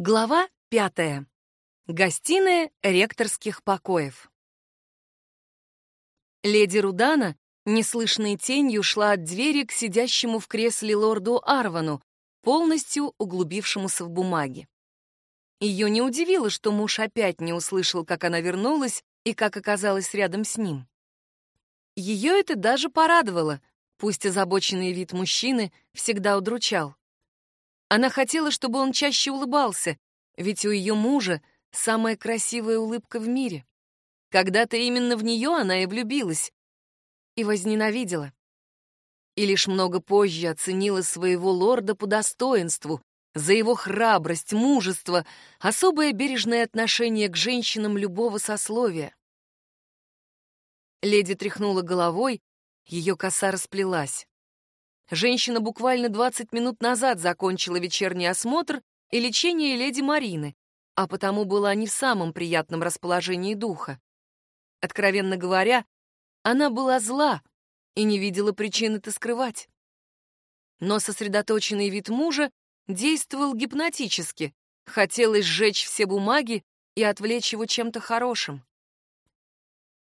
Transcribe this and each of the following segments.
Глава пятая. Гостиная ректорских покоев. Леди Рудана, неслышной тенью, шла от двери к сидящему в кресле лорду Арвану, полностью углубившемуся в бумаги. Ее не удивило, что муж опять не услышал, как она вернулась и как оказалась рядом с ним. Ее это даже порадовало, пусть озабоченный вид мужчины всегда удручал. Она хотела, чтобы он чаще улыбался, ведь у ее мужа самая красивая улыбка в мире. Когда-то именно в нее она и влюбилась. И возненавидела. И лишь много позже оценила своего лорда по достоинству, за его храбрость, мужество, особое бережное отношение к женщинам любого сословия. Леди тряхнула головой, ее коса расплелась. Женщина буквально 20 минут назад закончила вечерний осмотр и лечение леди Марины, а потому была не в самом приятном расположении духа. Откровенно говоря, она была зла и не видела причин это скрывать. Но сосредоточенный вид мужа действовал гипнотически, хотелось сжечь все бумаги и отвлечь его чем-то хорошим.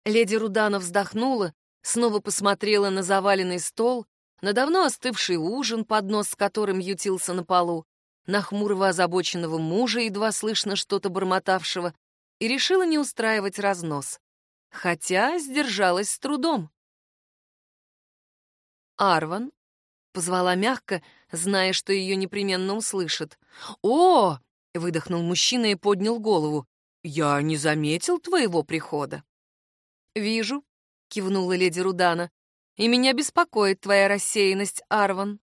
Леди Рудана вздохнула, снова посмотрела на заваленный стол, на давно остывший ужин, поднос с которым ютился на полу, на хмурого озабоченного мужа, едва слышно что-то бормотавшего, и решила не устраивать разнос. Хотя сдержалась с трудом. «Арван?» — позвала мягко, зная, что ее непременно услышат. «О!» — выдохнул мужчина и поднял голову. «Я не заметил твоего прихода». «Вижу», — кивнула леди Рудана и меня беспокоит твоя рассеянность, Арван.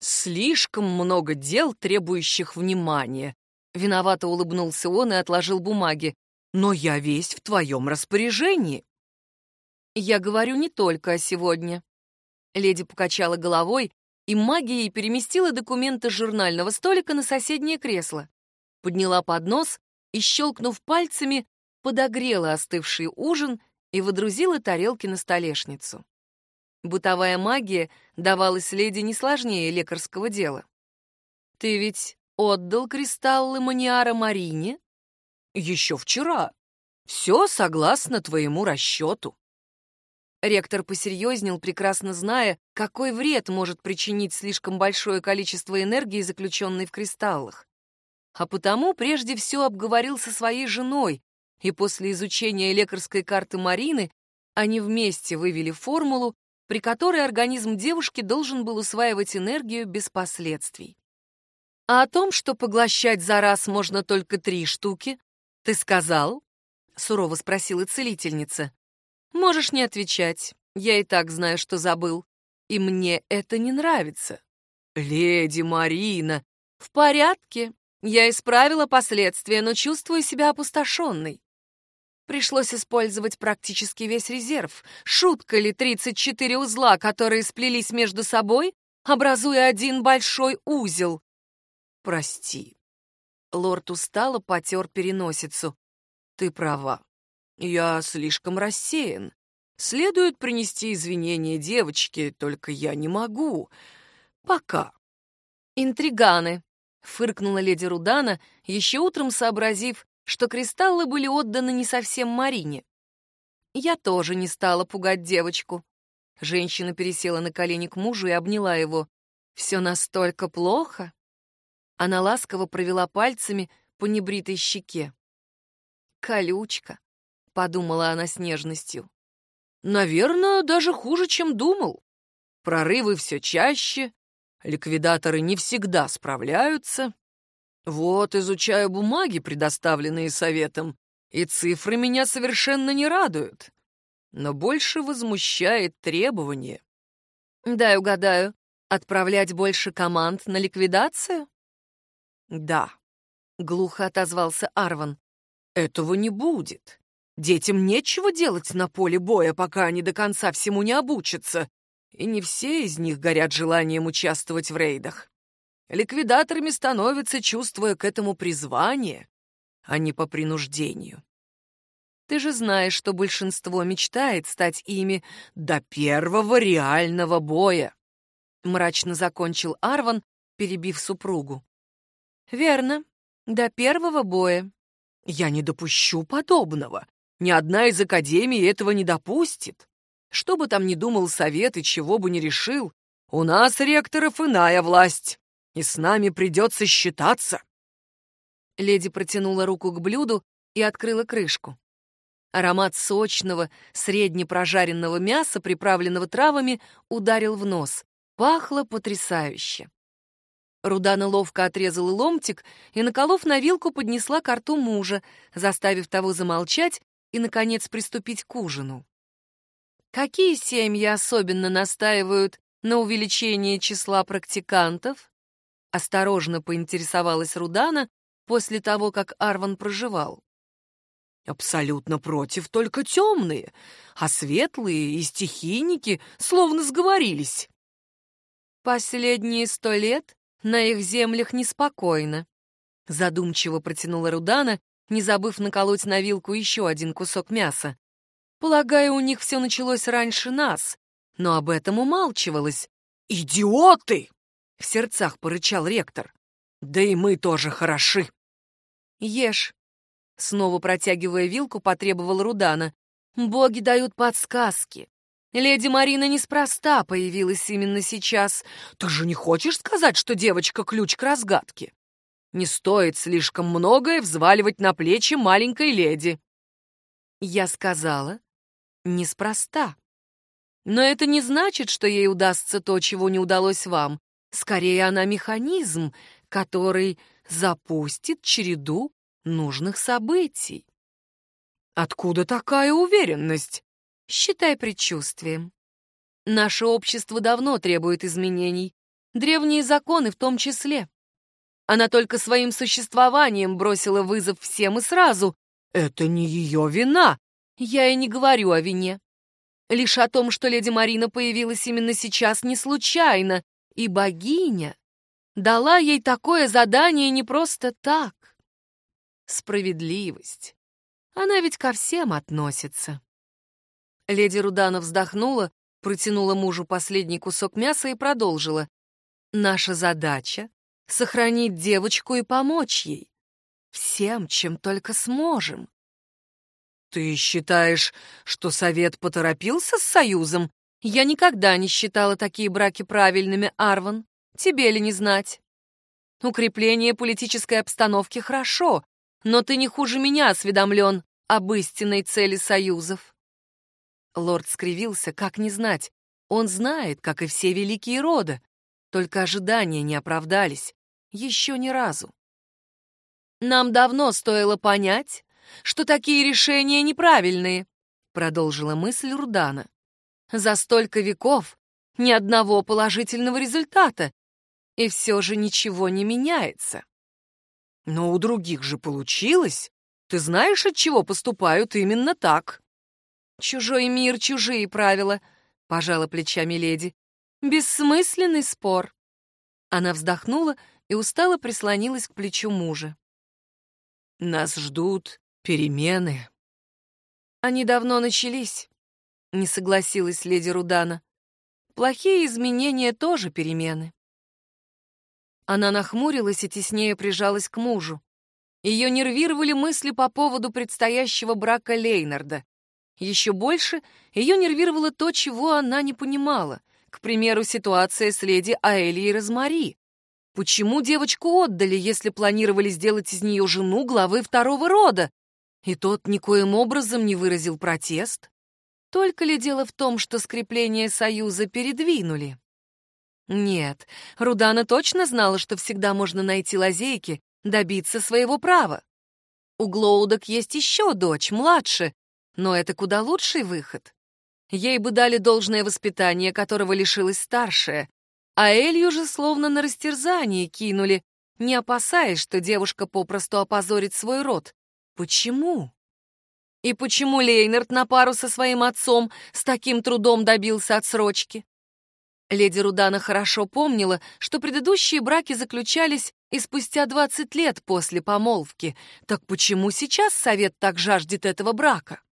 Слишком много дел, требующих внимания. Виновато улыбнулся он и отложил бумаги. Но я весь в твоем распоряжении. Я говорю не только о сегодня. Леди покачала головой и магией переместила документы с журнального столика на соседнее кресло. Подняла поднос и, щелкнув пальцами, подогрела остывший ужин и водрузила тарелки на столешницу. Бытовая магия давалась леди не сложнее лекарского дела. «Ты ведь отдал кристаллы Маниара Марине?» «Еще вчера. Все согласно твоему расчету». Ректор посерьезнел, прекрасно зная, какой вред может причинить слишком большое количество энергии, заключенной в кристаллах. А потому прежде всего обговорил со своей женой, и после изучения лекарской карты Марины они вместе вывели формулу, при которой организм девушки должен был усваивать энергию без последствий. А о том, что поглощать за раз можно только три штуки, ты сказал? Сурово спросила целительница. Можешь не отвечать. Я и так знаю, что забыл. И мне это не нравится. Леди Марина, в порядке. Я исправила последствия, но чувствую себя опустошенной. Пришлось использовать практически весь резерв. Шутка ли 34 узла, которые сплелись между собой, образуя один большой узел? Прости. Лорд устало потер переносицу. Ты права. Я слишком рассеян. Следует принести извинения девочке, только я не могу. Пока. Интриганы, фыркнула леди Рудана, еще утром сообразив, что кристаллы были отданы не совсем Марине. Я тоже не стала пугать девочку. Женщина пересела на колени к мужу и обняла его. «Все настолько плохо?» Она ласково провела пальцами по небритой щеке. «Колючка», — подумала она с нежностью. «Наверное, даже хуже, чем думал. Прорывы все чаще, ликвидаторы не всегда справляются, вот изучаю бумаги, предоставленные советом, и цифры меня совершенно не радуют. Но больше возмущает требование. Дай угадаю, отправлять больше команд на ликвидацию? Да, глухо отозвался Арван. Этого не будет. Детям нечего делать на поле боя, пока они до конца всему не обучатся, и не все из них горят желанием участвовать в рейдах. Ликвидаторами становятся, чувствуя к этому призвание, а не по принуждению. Ты же знаешь, что большинство мечтает стать ими до первого реального боя. Мрачно закончил Арван, перебив супругу. Верно. До первого боя. Я не допущу подобного. Ни одна из академий этого не допустит. Что бы там ни думал совет и чего бы ни решил, у нас, ректоров, иная власть, и с нами придется считаться. Леди протянула руку к блюду и открыла крышку. Аромат сочного, среднепрожаренного мяса, приправленного травами, ударил в нос. Пахло потрясающе. Рудана ловко отрезала ломтик и, наколов на вилку, поднесла к рту мужа, заставив того замолчать и, наконец, приступить к ужину. Какие семьи особенно настаивают на увеличении числа практикантов? Осторожно поинтересовалась Рудана после того, как Арван проживал. Абсолютно против только темные, а светлые и стихийники словно сговорились. Последние сто лет на их землях неспокойно. Задумчиво протянула Рудана, не забыв наколоть на вилку еще один кусок мяса. Полагаю, у них все началось раньше нас, но об этом умалчивалось. «Идиоты!» — в сердцах порычал ректор. «Да и мы тоже хороши!» «Ешь!» — снова протягивая вилку, потребовал Рудана. «Боги дают подсказки. Леди Марина неспроста появилась именно сейчас. Ты же не хочешь сказать, что девочка — ключ к разгадке? Не стоит слишком многое взваливать на плечи маленькой леди». Я сказала, неспроста. Но это не значит, что ей удастся то, чего не удалось вам. Скорее, она механизм, который запустит череду нужных событий. Откуда такая уверенность? Считай предчувствием. Наше общество давно требует изменений, древние законы в том числе. Она только своим существованием бросила вызов всем и сразу. Это не ее вина. Я и не говорю о вине. Лишь о том, что леди Марина появилась именно сейчас не случайно, и богиня дала ей такое задание не просто так. Справедливость. Она ведь ко всем относится. Леди Рудана вздохнула, протянула мужу последний кусок мяса и продолжила. Наша задача — сохранить девочку и помочь ей. Всем, чем только сможем. «Ты считаешь, что совет поторопился с союзом?» «Я никогда не считала такие браки правильными, Арван. Тебе ли не знать? Укрепление политической обстановки хорошо, но ты не хуже меня осведомлен об истинной цели союзов». Лорд скривился, как не знать. Он знает, как и все великие рода, только ожидания не оправдались. Еще ни разу. Нам давно стоило понять, что такие решения неправильные, продолжила мысль Рудана. За столько веков ни одного положительного результата, и все же ничего не меняется. Но у других же получилось. Ты знаешь, от чего поступают именно так? Чужой мир, чужие правила, пожала плечами леди. Бессмысленный спор. Она вздохнула и устало прислонилась к плечу мужа. Нас ждут перемены. Они давно начались, не согласилась леди Рудана. Плохие изменения тоже перемены. Она нахмурилась и теснее прижалась к мужу. Ее нервировали мысли по поводу предстоящего брака Лейнарда. Еще больше ее нервировало то, чего она не понимала. К примеру, ситуация с леди Аэлией Розмари. Почему девочку отдали, если планировали сделать из нее жену главы второго рода? И тот никоим образом не выразил протест? Только ли дело в том, что скрепление союза передвинули? Нет, Рудана точно знала, что всегда можно найти лазейки, добиться своего права. У Глоудок есть еще дочь, младше, но это куда лучший выход. Ей бы дали должное воспитание, которого лишилась старшая, а Элью же словно на растерзание кинули, не опасаясь, что девушка попросту опозорит свой род. Почему? И почему Лейнард на пару со своим отцом с таким трудом добился отсрочки? Леди Рудана хорошо помнила, что предыдущие браки заключались и спустя 20 лет после помолвки. Так почему сейчас совет так жаждет этого брака?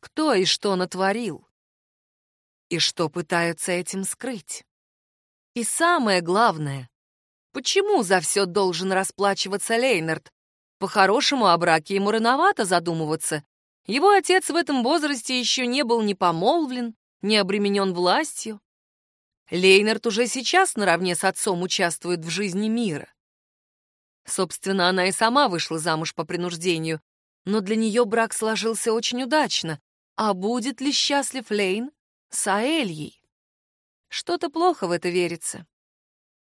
Кто и что натворил? И что пытаются этим скрыть? И самое главное, Почему за все должен расплачиваться Лейнард? По-хорошему, о браке ему рановато задумываться. Его отец в этом возрасте еще не был ни помолвлен, ни обременен властью. Лейнард уже сейчас наравне с отцом участвует в жизни мира. Собственно, она и сама вышла замуж по принуждению, но для нее брак сложился очень удачно. А будет ли счастлив Лейн с Аэльей? Что-то плохо в это верится.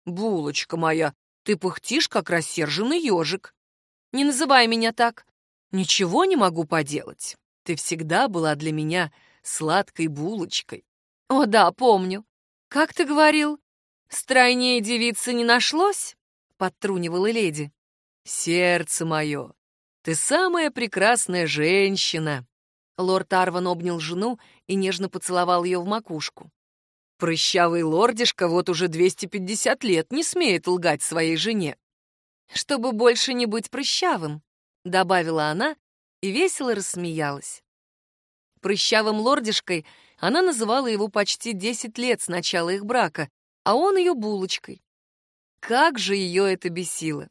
«Булочка моя, ты пыхтишь, как рассерженный ежик. Не называй меня так. Ничего не могу поделать. Ты всегда была для меня сладкой булочкой». «О да, помню. Как ты говорил, стройнее девицы не нашлось?» — подтрунивала леди. «Сердце мое, ты самая прекрасная женщина!» Лорд Арван обнял жену и нежно поцеловал ее в макушку. Прыщавый лордишка вот уже 250 лет не смеет лгать своей жене. «Чтобы больше не быть прыщавым», — добавила она и весело рассмеялась. Прыщавым лордишкой она называла его почти 10 лет с начала их брака, а он ее булочкой. Как же ее это бесило!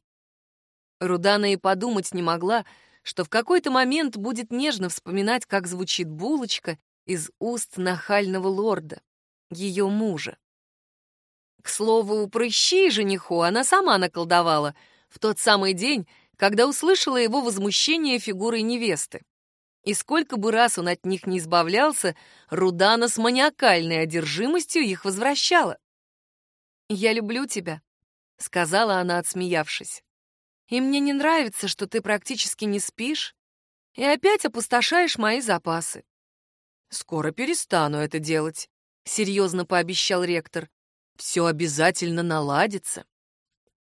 Рудана и подумать не могла, что в какой-то момент будет нежно вспоминать, как звучит булочка из уст нахального лорда ее мужа. К слову, прыщи жениху она сама наколдовала в тот самый день, когда услышала его возмущение фигурой невесты. И сколько бы раз он от них не избавлялся, Рудана с маниакальной одержимостью их возвращала. «Я люблю тебя», — сказала она, отсмеявшись. «И мне не нравится, что ты практически не спишь и опять опустошаешь мои запасы. Скоро перестану это делать. — серьезно пообещал ректор. «Все обязательно наладится».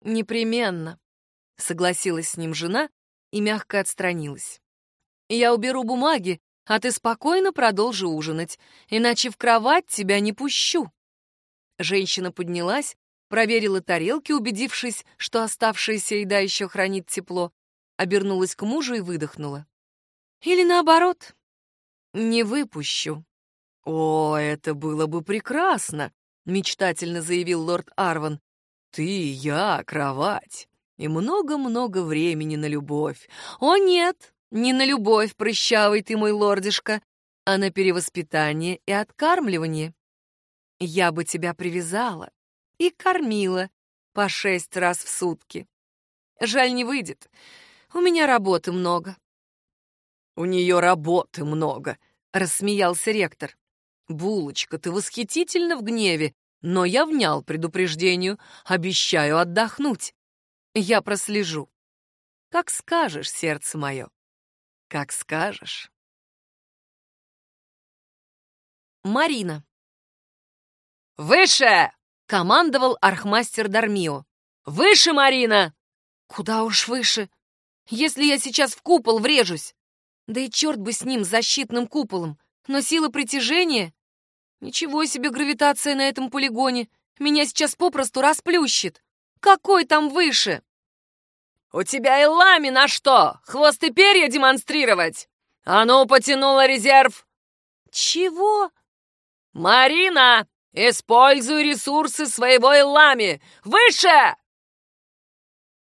«Непременно», — согласилась с ним жена и мягко отстранилась. «Я уберу бумаги, а ты спокойно продолжи ужинать, иначе в кровать тебя не пущу». Женщина поднялась, проверила тарелки, убедившись, что оставшаяся еда еще хранит тепло, обернулась к мужу и выдохнула. «Или наоборот, не выпущу». «О, это было бы прекрасно!» — мечтательно заявил лорд Арван. «Ты, я, кровать и много-много времени на любовь. О, нет, не на любовь, прыщавый ты мой лордишка, а на перевоспитание и откармливание. Я бы тебя привязала и кормила по шесть раз в сутки. Жаль, не выйдет. У меня работы много». «У нее работы много», — рассмеялся ректор. «Булочка, ты восхитительно в гневе, но я внял предупреждению, обещаю отдохнуть. Я прослежу. Как скажешь, сердце мое, как скажешь». Марина. «Выше!» — командовал архмастер Дармио. «Выше, Марина!» «Куда уж выше? Если я сейчас в купол врежусь! Да и черт бы с ним, защитным куполом! Но сила притяжения... Ничего себе гравитация на этом полигоне! Меня сейчас попросту расплющит! Какой там выше? «У тебя и лами на что? Хвост и перья демонстрировать? А ну, потянула резерв!» «Чего?» «Марина, используй ресурсы своего Элами! Выше!»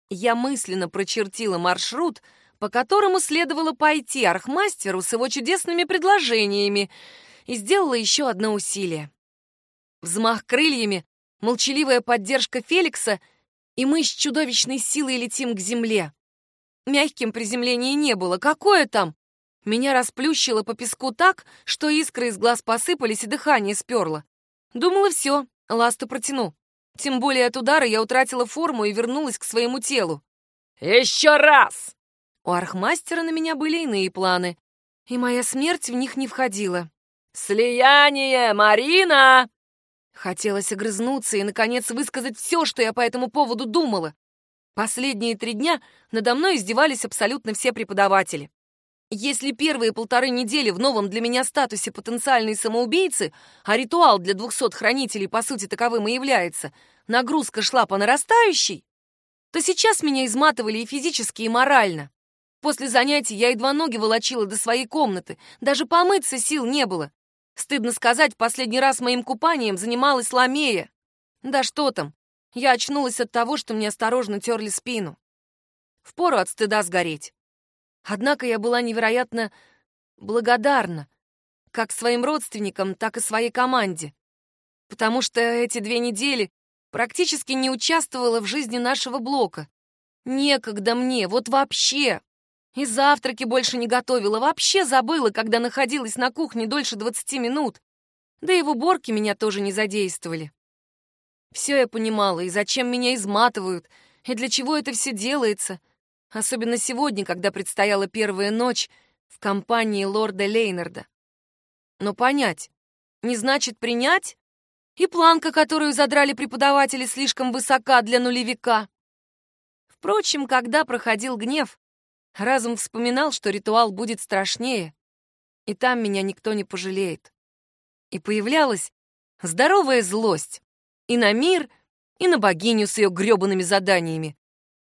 Я мысленно прочертила маршрут, по которому следовало пойти архмастеру с его чудесными предложениями, и сделала еще одно усилие. Взмах крыльями, молчаливая поддержка Феликса, и мы с чудовищной силой летим к земле. Мягким приземления не было. Какое там? Меня расплющило по песку так, что искры из глаз посыпались и дыхание сперло. Думала, все, ласту протяну. Тем более от удара я утратила форму и вернулась к своему телу. «Еще раз!» У архмастера на меня были иные планы, и моя смерть в них не входила. «Слияние, Марина!» Хотелось огрызнуться и, наконец, высказать все, что я по этому поводу думала. Последние три дня надо мной издевались абсолютно все преподаватели. Если первые полторы недели в новом для меня статусе потенциальной самоубийцы, а ритуал для двухсот хранителей по сути таковым и является, нагрузка шла по нарастающей, то сейчас меня изматывали и физически, и морально. После занятий я едва ноги волочила до своей комнаты, даже помыться сил не было. Стыдно сказать, последний раз моим купанием занималась Ламея. Да что там, я очнулась от того, что мне осторожно терли спину. Впору от стыда сгореть. Однако я была невероятно благодарна как своим родственникам, так и своей команде, потому что эти две недели практически не участвовала в жизни нашего блока. Некогда мне, вот вообще. И завтраки больше не готовила, вообще забыла, когда находилась на кухне дольше 20 минут. Да и в уборке меня тоже не задействовали. Все я понимала, и зачем меня изматывают, и для чего это все делается. Особенно сегодня, когда предстояла первая ночь в компании лорда Лейнарда. Но понять не значит принять, и планка, которую задрали преподаватели, слишком высока для нулевика. Впрочем, когда проходил гнев, разум вспоминал, что ритуал будет страшнее, и там меня никто не пожалеет. И появлялась здоровая злость и на мир, и на богиню с ее грёбаными заданиями.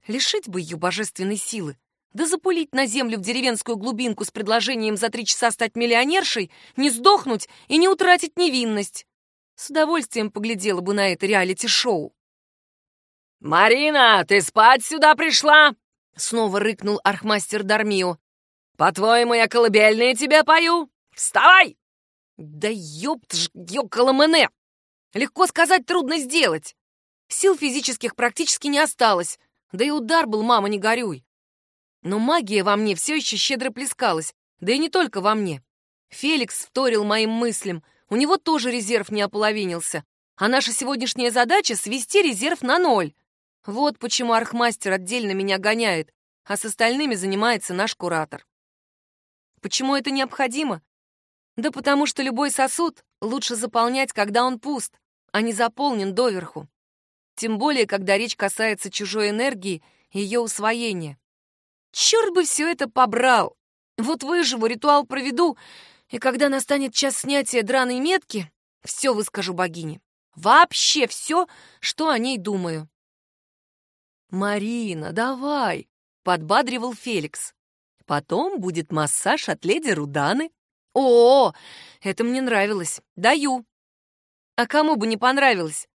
Лишить бы ее божественной силы, да запулить на землю в деревенскую глубинку с предложением за три часа стать миллионершей, не сдохнуть и не утратить невинность. С удовольствием поглядела бы на это реалити-шоу. «Марина, ты спать сюда пришла?» Снова рыкнул архмастер Дармио. «По-твоему, я колыбельные тебе пою? Вставай!» «Да ёпт ж, ёкаламене! Легко сказать, трудно сделать. Сил физических практически не осталось, да и удар был, мама, не горюй. Но магия во мне все еще щедро плескалась, да и не только во мне. Феликс вторил моим мыслям, у него тоже резерв не ополовинился, а наша сегодняшняя задача — свести резерв на ноль. Вот почему архмастер отдельно меня гоняет, а с остальными занимается наш куратор. Почему это необходимо? Да потому что любой сосуд лучше заполнять, когда он пуст, а не заполнен доверху. Тем более, когда речь касается чужой энергии и ее усвоения. Черт бы все это побрал! Вот выживу, ритуал проведу, и когда настанет час снятия драной метки, все выскажу богине. Вообще все, что о ней думаю. «Марина, давай!» — подбадривал Феликс. «Потом будет массаж от леди Руданы». «О, это мне нравилось. Даю». А кому бы не понравилось?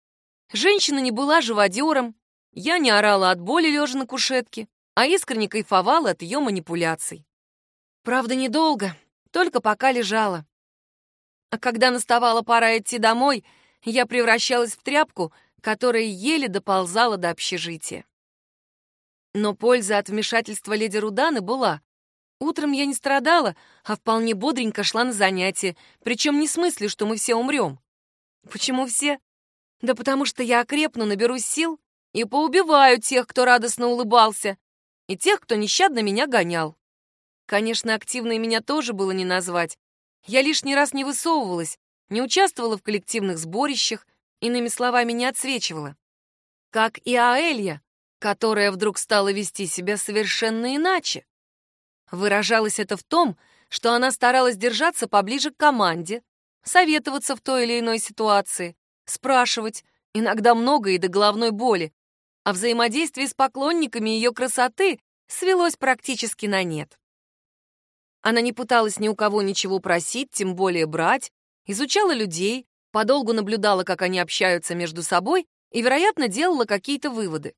Женщина не была живодером, я не орала от боли, лежа на кушетке, а искренне кайфовала от ее манипуляций. Правда, недолго, только пока лежала. А когда наставала пора идти домой, я превращалась в тряпку, которая еле доползала до общежития. Но польза от вмешательства леди Руданы была. Утром я не страдала, а вполне бодренько шла на занятия, причем не в смысле, что мы все умрем. Почему все? Да потому что я окрепну, наберусь сил и поубиваю тех, кто радостно улыбался, и тех, кто нещадно меня гонял. Конечно, активной меня тоже было не назвать. Я лишний раз не высовывалась, не участвовала в коллективных сборищах, иными словами, не отсвечивала. Как и Аэлья, которая вдруг стала вести себя совершенно иначе. Выражалось это в том, что она старалась держаться поближе к команде, советоваться в той или иной ситуации, спрашивать, иногда много и до головной боли, а взаимодействие с поклонниками ее красоты свелось практически на нет. Она не пыталась ни у кого ничего просить, тем более брать, изучала людей, подолгу наблюдала, как они общаются между собой и, вероятно, делала какие-то выводы.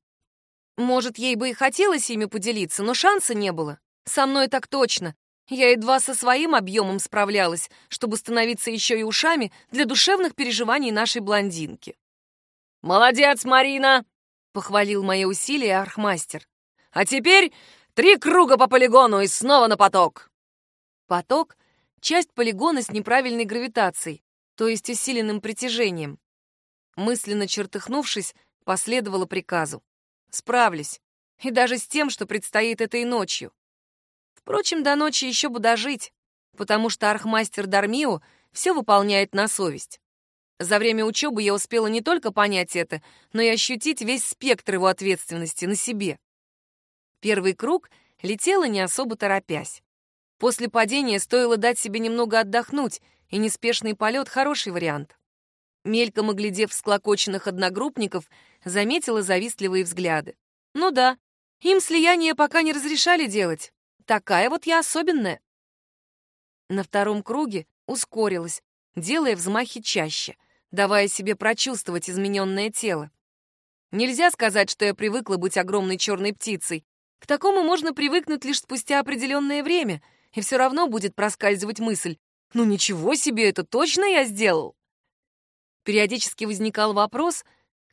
Может, ей бы и хотелось ими поделиться, но шанса не было. Со мной так точно. Я едва со своим объемом справлялась, чтобы становиться еще и ушами для душевных переживаний нашей блондинки. «Молодец, Марина!» — похвалил мои усилия архмастер. «А теперь три круга по полигону и снова на поток!» Поток — часть полигона с неправильной гравитацией, то есть усиленным притяжением. Мысленно чертыхнувшись, последовала приказу. Справлюсь. И даже с тем, что предстоит этой ночью. Впрочем, до ночи еще бы дожить, потому что архмастер Дармио все выполняет на совесть. За время учебы я успела не только понять это, но и ощутить весь спектр его ответственности на себе. Первый круг летела не особо торопясь. После падения стоило дать себе немного отдохнуть, и неспешный полет — хороший вариант. Мельком оглядев склокоченных одногруппников, заметила завистливые взгляды. Ну да, им слияние пока не разрешали делать. Такая вот я особенная. На втором круге ускорилась, делая взмахи чаще, давая себе прочувствовать измененное тело. Нельзя сказать, что я привыкла быть огромной черной птицей. К такому можно привыкнуть лишь спустя определенное время, и все равно будет проскальзывать мысль «Ну ничего себе, это точно я сделал!» Периодически возникал вопрос,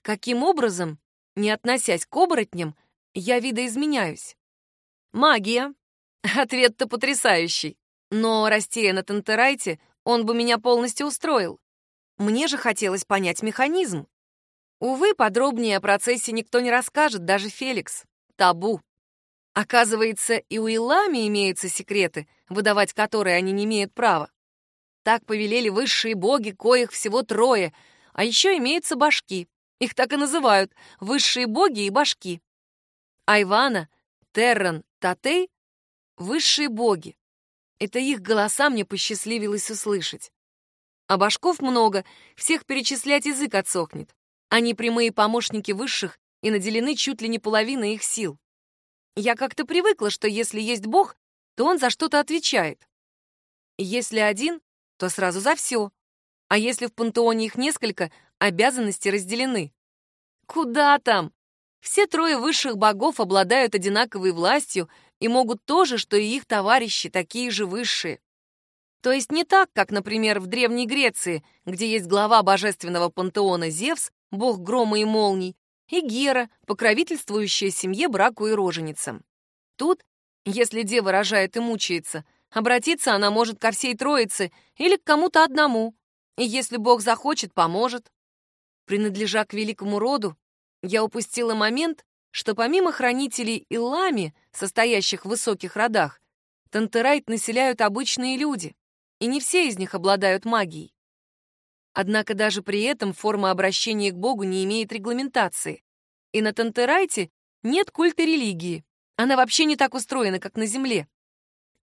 каким образом, не относясь к оборотням, я видоизменяюсь. Магия. Ответ-то потрясающий. Но, растея на Тантерайте, он бы меня полностью устроил. Мне же хотелось понять механизм. Увы, подробнее о процессе никто не расскажет, даже Феликс. Табу. Оказывается, и у Илами имеются секреты, выдавать которые они не имеют права. Так повелели высшие боги, коих всего трое, а еще имеются башки. Их так и называют — высшие боги и башки. Айвана, Терран, Татей — высшие боги. Это их голоса мне посчастливилось услышать. А башков много, всех перечислять язык отсохнет. Они прямые помощники высших и наделены чуть ли не половиной их сил. Я как-то привыкла, что если есть Бог, то он за что-то отвечает. Если один, то сразу за все. А если в пантеоне их несколько, обязанности разделены. Куда там? Все трое высших богов обладают одинаковой властью и могут то же, что и их товарищи, такие же высшие. То есть не так, как, например, в Древней Греции, где есть глава божественного пантеона Зевс, бог грома и молний, и Гера, покровительствующая семье, браку и роженицам. Тут, если дева рожает и мучается, обратиться она может ко всей троице или к кому-то одному, и если Бог захочет, поможет. Принадлежа к великому роду, я упустила момент, что помимо хранителей и лами, состоящих в высоких родах, Тантерайт населяют обычные люди, и не все из них обладают магией. Однако даже при этом форма обращения к Богу не имеет регламентации. И на Тантерайте нет культа религии. Она вообще не так устроена, как на Земле.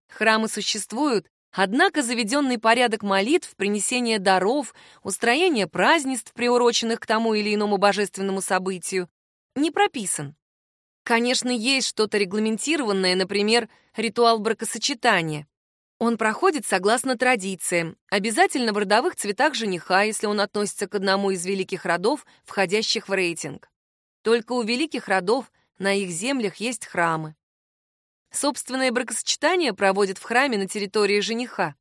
Храмы существуют, однако заведенный порядок молитв, принесение даров, устроение празднеств, приуроченных к тому или иному божественному событию, не прописан. Конечно, есть что-то регламентированное, например, ритуал бракосочетания. Он проходит согласно традициям, обязательно в родовых цветах жениха, если он относится к одному из великих родов, входящих в рейтинг. Только у великих родов на их землях есть храмы. Собственное бракосочетание проводят в храме на территории жениха.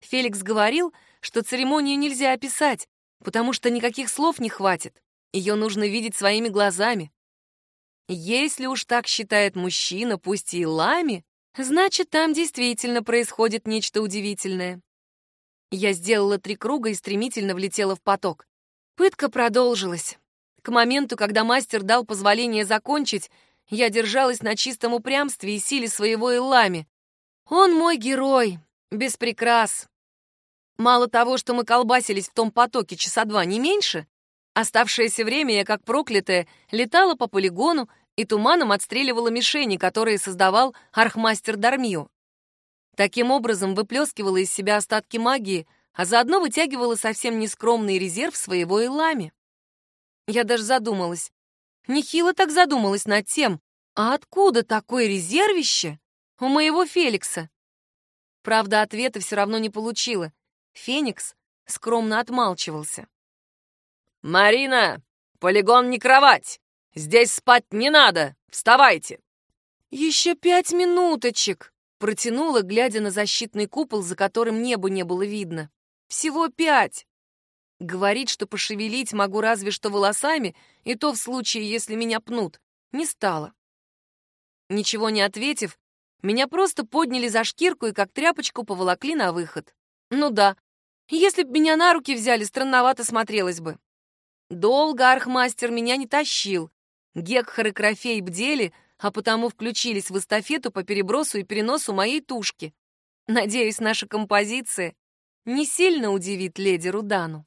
Феликс говорил, что церемонию нельзя описать, потому что никаких слов не хватит. Ее нужно видеть своими глазами. Если уж так считает мужчина, пусть и лами, Значит, там действительно происходит нечто удивительное. Я сделала три круга и стремительно влетела в поток. Пытка продолжилась. К моменту, когда мастер дал позволение закончить, я держалась на чистом упрямстве и силе своего Эллами. Он мой герой, без прикрас. Мало того, что мы колбасились в том потоке часа два, не меньше, оставшееся время я, как проклятая, летала по полигону и туманом отстреливала мишени, которые создавал архмастер Дармио. Таким образом выплескивала из себя остатки магии, а заодно вытягивала совсем нескромный резерв своего Илами. Я даже задумалась. Нехило так задумалась над тем, а откуда такое резервище у моего Феликса? Правда, ответа все равно не получила. Феникс скромно отмалчивался. «Марина, полигон не кровать!» Здесь спать не надо! Вставайте!» «Еще пять минуточек!» — протянула, глядя на защитный купол, за которым небо не было видно. «Всего пять!» Говорить, что пошевелить могу разве что волосами, и то в случае, если меня пнут, не стало. Ничего не ответив, меня просто подняли за шкирку и как тряпочку поволокли на выход. Ну да, если б меня на руки взяли, странновато смотрелось бы. Долго архмастер меня не тащил, Гекхар и Крофей бдели, а потому включились в эстафету по перебросу и переносу моей тушки. Надеюсь, наша композиция не сильно удивит леди Рудану.